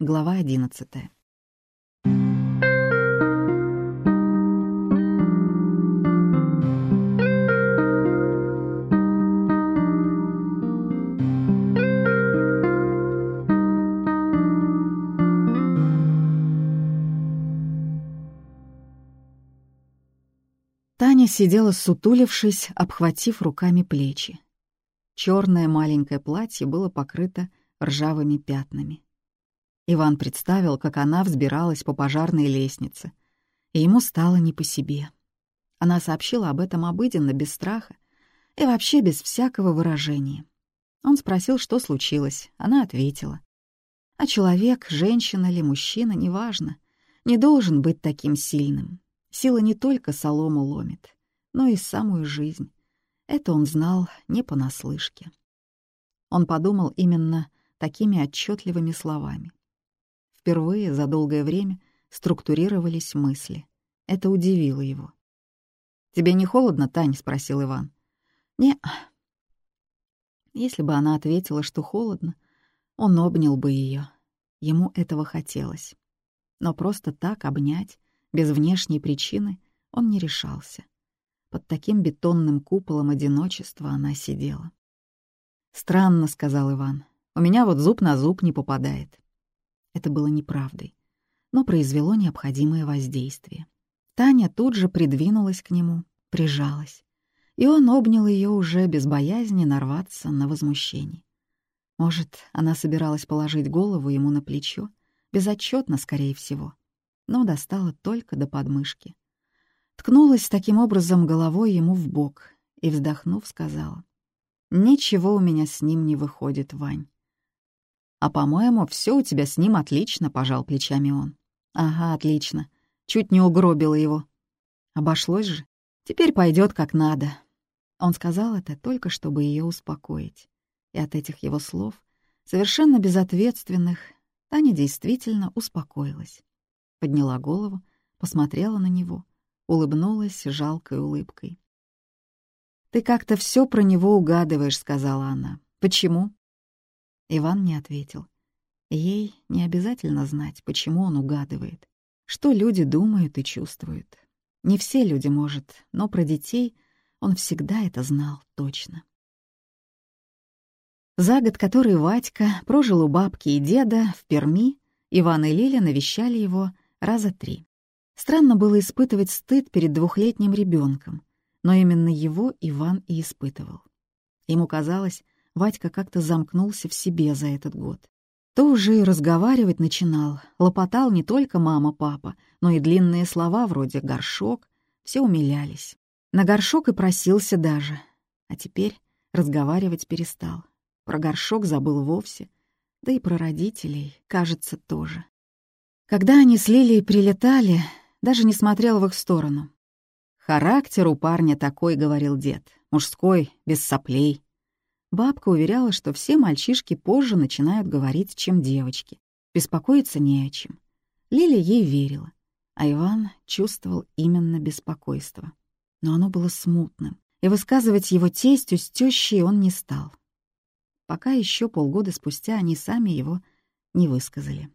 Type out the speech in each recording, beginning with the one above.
Глава одиннадцатая. Таня сидела сутулившись, обхватив руками плечи. Черное маленькое платье было покрыто ржавыми пятнами. Иван представил, как она взбиралась по пожарной лестнице, и ему стало не по себе. Она сообщила об этом обыденно, без страха и вообще без всякого выражения. Он спросил, что случилось. Она ответила. А человек, женщина или мужчина, неважно, не должен быть таким сильным. Сила не только солому ломит, но и самую жизнь. Это он знал не понаслышке. Он подумал именно такими отчетливыми словами. Впервые за долгое время структурировались мысли. Это удивило его. «Тебе не холодно, Тань?» — спросил Иван. не Если бы она ответила, что холодно, он обнял бы ее. Ему этого хотелось. Но просто так обнять, без внешней причины, он не решался. Под таким бетонным куполом одиночества она сидела. «Странно», — сказал Иван. «У меня вот зуб на зуб не попадает». Это было неправдой, но произвело необходимое воздействие. Таня тут же придвинулась к нему, прижалась, и он обнял ее уже без боязни нарваться на возмущение. Может, она собиралась положить голову ему на плечо, безотчетно, скорее всего, но достала только до подмышки. Ткнулась таким образом головой ему в бок и, вздохнув, сказала, «Ничего у меня с ним не выходит, Вань». «А, по-моему, все у тебя с ним отлично», — пожал плечами он. «Ага, отлично. Чуть не угробила его. Обошлось же. Теперь пойдет как надо». Он сказал это только, чтобы ее успокоить. И от этих его слов, совершенно безответственных, Таня действительно успокоилась. Подняла голову, посмотрела на него улыбнулась жалкой улыбкой. «Ты как-то все про него угадываешь», — сказала она. «Почему?» Иван не ответил. Ей не обязательно знать, почему он угадывает, что люди думают и чувствуют. Не все люди, может, но про детей он всегда это знал точно. За год, который Вадька прожил у бабки и деда в Перми, Иван и Лиля навещали его раза три. Странно было испытывать стыд перед двухлетним ребенком, но именно его Иван и испытывал. Ему казалось, Вадька как-то замкнулся в себе за этот год. То уже и разговаривать начинал, лопотал не только мама-папа, но и длинные слова вроде «горшок», все умилялись. На горшок и просился даже. А теперь разговаривать перестал. Про горшок забыл вовсе, да и про родителей, кажется, тоже. Когда они с Лилией прилетали, даже не смотрел в их сторону. «Характер у парня такой», — говорил дед, — «мужской, без соплей». Бабка уверяла, что все мальчишки позже начинают говорить, чем девочки. Беспокоиться не о чем. Лиля ей верила, а Иван чувствовал именно беспокойство. Но оно было смутным, и высказывать его тестью с тещей он не стал. Пока еще полгода спустя они сами его не высказали.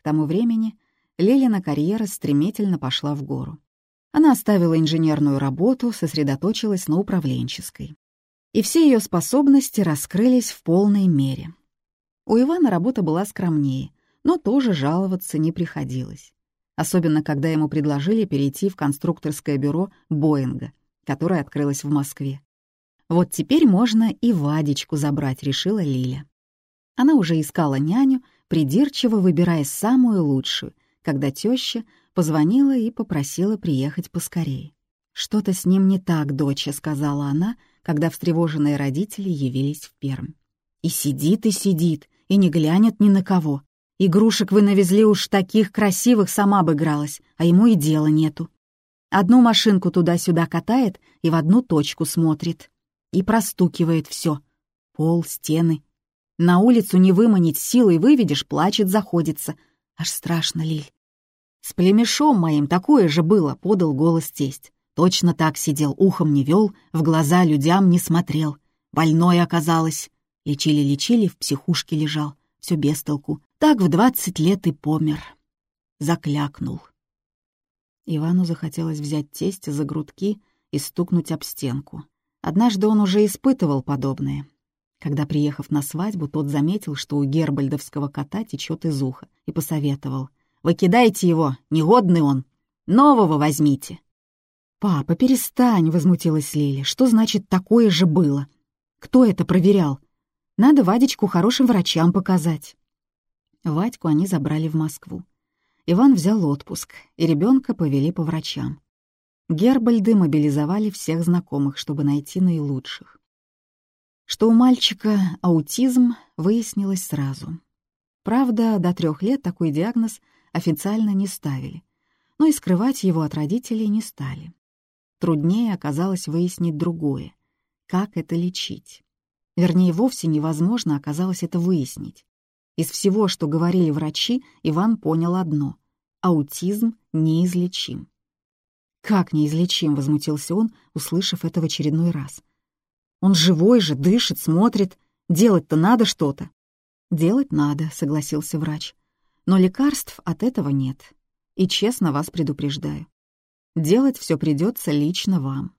К тому времени Лелина карьера стремительно пошла в гору. Она оставила инженерную работу, сосредоточилась на управленческой. И все ее способности раскрылись в полной мере. У Ивана работа была скромнее, но тоже жаловаться не приходилось. Особенно, когда ему предложили перейти в конструкторское бюро «Боинга», которое открылось в Москве. Вот теперь можно и Вадечку забрать, решила Лиля. Она уже искала няню, придирчиво выбирая самую лучшую — когда теща позвонила и попросила приехать поскорее. «Что-то с ним не так, доча», — сказала она, когда встревоженные родители явились в Пермь. «И сидит, и сидит, и не глянет ни на кого. Игрушек вы навезли уж таких красивых, сама бы игралась, а ему и дела нету. Одну машинку туда-сюда катает и в одну точку смотрит. И простукивает все. Пол, стены. На улицу не выманить, силой выведешь, плачет, заходится. Аж страшно, Лиль. «С племешом моим такое же было», — подал голос тесть. Точно так сидел, ухом не вел, в глаза людям не смотрел. Больной оказалось. Лечили-лечили, в психушке лежал. Все без толку. Так в двадцать лет и помер. Заклякнул. Ивану захотелось взять тесть за грудки и стукнуть об стенку. Однажды он уже испытывал подобное. Когда, приехав на свадьбу, тот заметил, что у гербальдовского кота течет из уха, и посоветовал. «Выкидайте его, негодный он. Нового возьмите». «Папа, перестань», — возмутилась Лиля. «Что значит «такое же было»? Кто это проверял? Надо Вадечку хорошим врачам показать». Вадьку они забрали в Москву. Иван взял отпуск, и ребенка повели по врачам. Гербальды мобилизовали всех знакомых, чтобы найти наилучших. Что у мальчика аутизм, выяснилось сразу. Правда, до трех лет такой диагноз официально не ставили, но и скрывать его от родителей не стали. Труднее оказалось выяснить другое — как это лечить. Вернее, вовсе невозможно оказалось это выяснить. Из всего, что говорили врачи, Иван понял одно — аутизм неизлечим. «Как неизлечим?» — возмутился он, услышав это в очередной раз. «Он живой же, дышит, смотрит. Делать-то надо что-то». «Делать надо», — согласился врач. «Но лекарств от этого нет. И честно вас предупреждаю. Делать все придется лично вам.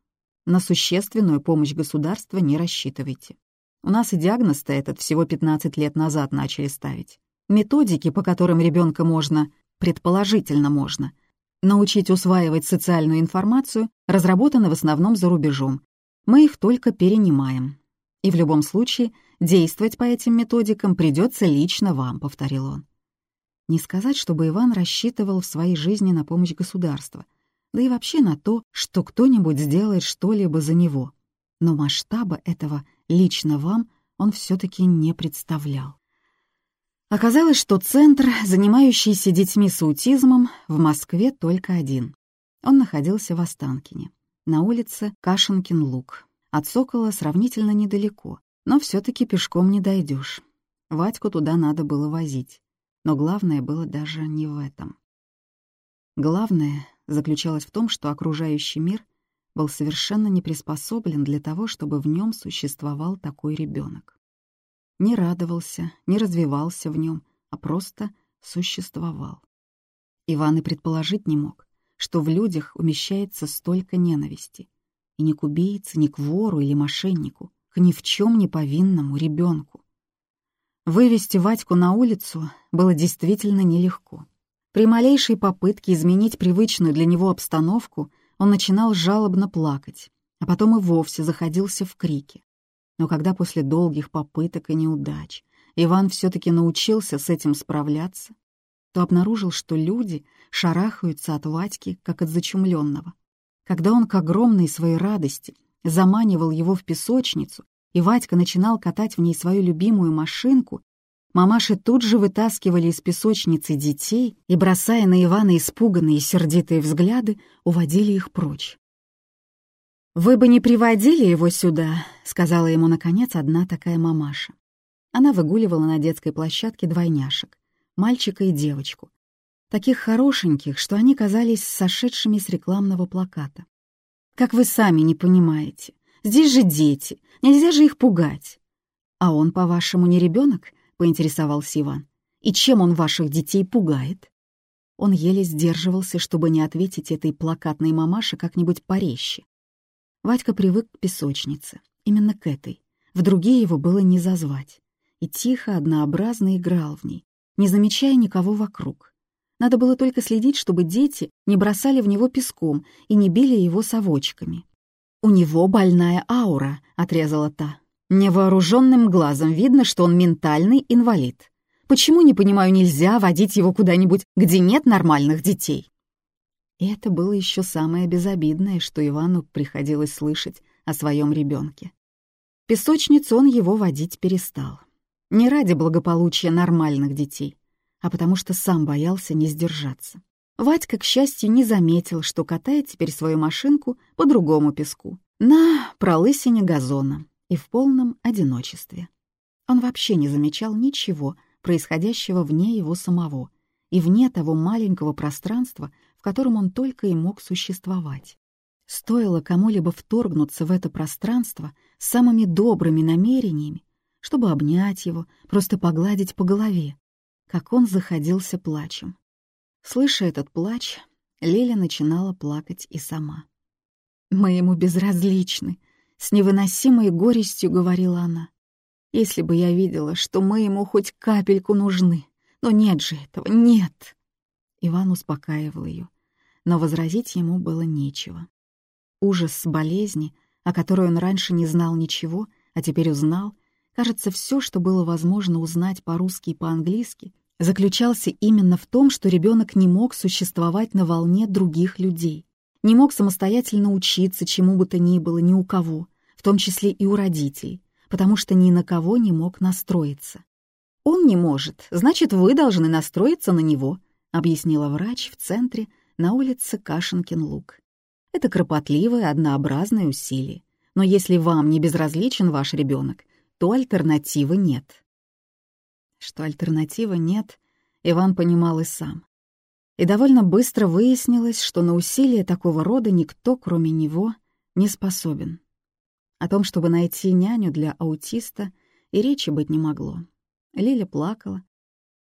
На существенную помощь государства не рассчитывайте. У нас и диагноз-то этот всего 15 лет назад начали ставить. Методики, по которым ребенка можно, предположительно можно — Научить усваивать социальную информацию разработаны в основном за рубежом. Мы их только перенимаем. И в любом случае действовать по этим методикам придется лично вам, повторил он. Не сказать, чтобы Иван рассчитывал в своей жизни на помощь государства, да и вообще на то, что кто-нибудь сделает что-либо за него. Но масштаба этого лично вам он все-таки не представлял. Оказалось, что центр, занимающийся детьми с аутизмом, в Москве только один. Он находился в Останкине, на улице Кашинкин-Луг. От Сокола сравнительно недалеко, но все таки пешком не дойдешь. Вадьку туда надо было возить. Но главное было даже не в этом. Главное заключалось в том, что окружающий мир был совершенно не приспособлен для того, чтобы в нем существовал такой ребенок не радовался, не развивался в нем, а просто существовал. Иван и предположить не мог, что в людях умещается столько ненависти. И ни к убийце, ни к вору или мошеннику, к ни в чем не повинному ребенку. Вывести Вадьку на улицу было действительно нелегко. При малейшей попытке изменить привычную для него обстановку он начинал жалобно плакать, а потом и вовсе заходился в крики. Но когда после долгих попыток и неудач Иван все-таки научился с этим справляться, то обнаружил, что люди шарахаются от Вадьки, как от зачумленного. Когда он к огромной своей радости заманивал его в песочницу, и Вадька начинал катать в ней свою любимую машинку, мамаши тут же вытаскивали из песочницы детей и, бросая на Ивана испуганные и сердитые взгляды, уводили их прочь. «Вы бы не приводили его сюда», — сказала ему, наконец, одна такая мамаша. Она выгуливала на детской площадке двойняшек, мальчика и девочку, таких хорошеньких, что они казались сошедшими с рекламного плаката. «Как вы сами не понимаете, здесь же дети, нельзя же их пугать». «А он, по-вашему, не ребенок? Поинтересовался Иван. «И чем он ваших детей пугает?» Он еле сдерживался, чтобы не ответить этой плакатной мамаше как-нибудь порезче. Вадька привык к песочнице, именно к этой. В другие его было не зазвать. И тихо, однообразно играл в ней, не замечая никого вокруг. Надо было только следить, чтобы дети не бросали в него песком и не били его совочками. «У него больная аура», — отрезала та. «Невооруженным глазом видно, что он ментальный инвалид. Почему, не понимаю, нельзя водить его куда-нибудь, где нет нормальных детей?» И это было еще самое безобидное, что Ивану приходилось слышать о своем ребенке. Песочницу он его водить перестал. Не ради благополучия нормальных детей, а потому что сам боялся не сдержаться. Вадька, к счастью, не заметил, что катает теперь свою машинку по другому песку, на пролысине газона и в полном одиночестве. Он вообще не замечал ничего, происходящего вне его самого и вне того маленького пространства, в котором он только и мог существовать. Стоило кому-либо вторгнуться в это пространство с самыми добрыми намерениями, чтобы обнять его, просто погладить по голове, как он заходился плачем. Слыша этот плач, Лиля начинала плакать и сама. «Мы ему безразличны», — с невыносимой горестью говорила она. «Если бы я видела, что мы ему хоть капельку нужны. Но нет же этого, нет!» Иван успокаивал ее, но возразить ему было нечего. Ужас болезни, о которой он раньше не знал ничего, а теперь узнал, кажется, все, что было возможно узнать по-русски и по-английски, заключался именно в том, что ребенок не мог существовать на волне других людей, не мог самостоятельно учиться чему бы то ни было ни у кого, в том числе и у родителей, потому что ни на кого не мог настроиться. «Он не может, значит, вы должны настроиться на него», объяснила врач в центре на улице Кашинкин-Луг. Это кропотливое, однообразное усилие. Но если вам не безразличен ваш ребенок, то альтернативы нет. Что альтернативы нет, Иван понимал и сам. И довольно быстро выяснилось, что на усилия такого рода никто, кроме него, не способен. О том, чтобы найти няню для аутиста, и речи быть не могло. Лиля плакала.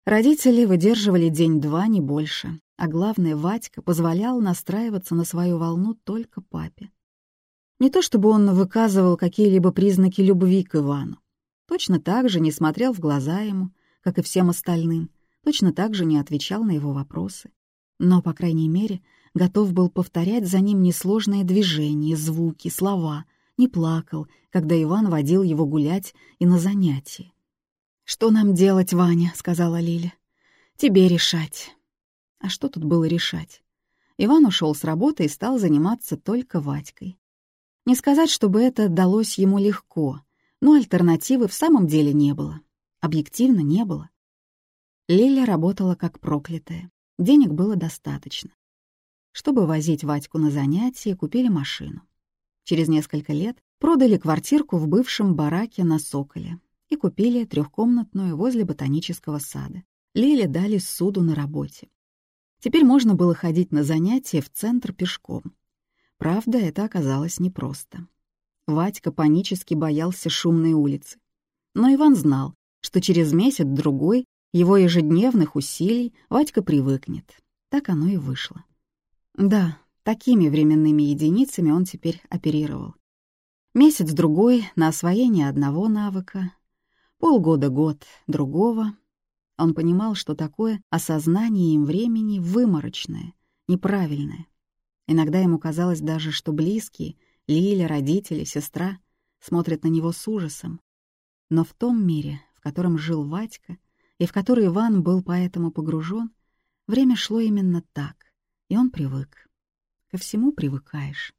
Родители выдерживали день-два, не больше. А главное, Вадька позволял настраиваться на свою волну только папе. Не то чтобы он выказывал какие-либо признаки любви к Ивану. Точно так же не смотрел в глаза ему, как и всем остальным, точно так же не отвечал на его вопросы. Но, по крайней мере, готов был повторять за ним несложные движения, звуки, слова, не плакал, когда Иван водил его гулять и на занятия. «Что нам делать, Ваня?» — сказала Лиля. «Тебе решать». А что тут было решать? Иван ушел с работы и стал заниматься только Вадькой. Не сказать, чтобы это далось ему легко, но альтернативы в самом деле не было. Объективно не было. Лиля работала как проклятая. Денег было достаточно. Чтобы возить Вадьку на занятия, купили машину. Через несколько лет продали квартирку в бывшем бараке на Соколе и купили трехкомнатную возле ботанического сада. Лиле дали суду на работе. Теперь можно было ходить на занятия в центр пешком. Правда, это оказалось непросто. Вадька панически боялся шумной улицы. Но Иван знал, что через месяц-другой его ежедневных усилий Вадька привыкнет. Так оно и вышло. Да, такими временными единицами он теперь оперировал. Месяц-другой на освоение одного навыка, полгода-год другого. Он понимал, что такое осознание им времени выморочное, неправильное. Иногда ему казалось даже, что близкие, Лиля, родители, сестра, смотрят на него с ужасом. Но в том мире, в котором жил Вадька, и в который Иван был поэтому погружен, время шло именно так, и он привык. Ко всему привыкаешь.